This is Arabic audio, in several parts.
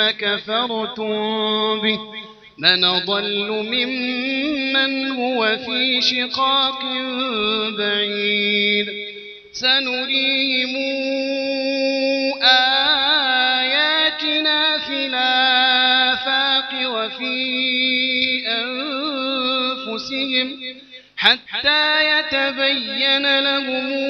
ثم كفرتم به من ضل ممن هو في شقاق بعيد. سنريهم آياتنا في الآفاق وفي أنفسهم حتى يتبين لهم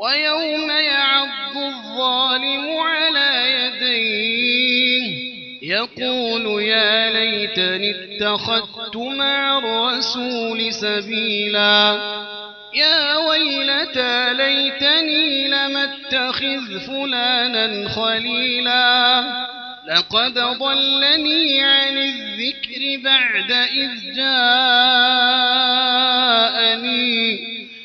ويوم يعض الظالم على يديه يقول يا ليتني اتخذت مع الرسول سبيلا يا ويلتى ليتني لم اتخذ فلانا خليلا لقد ضلني عن الذكر بعد إذ جاءني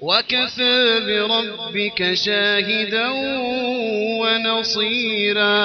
وكفى بربك شاهدا ونصيرا.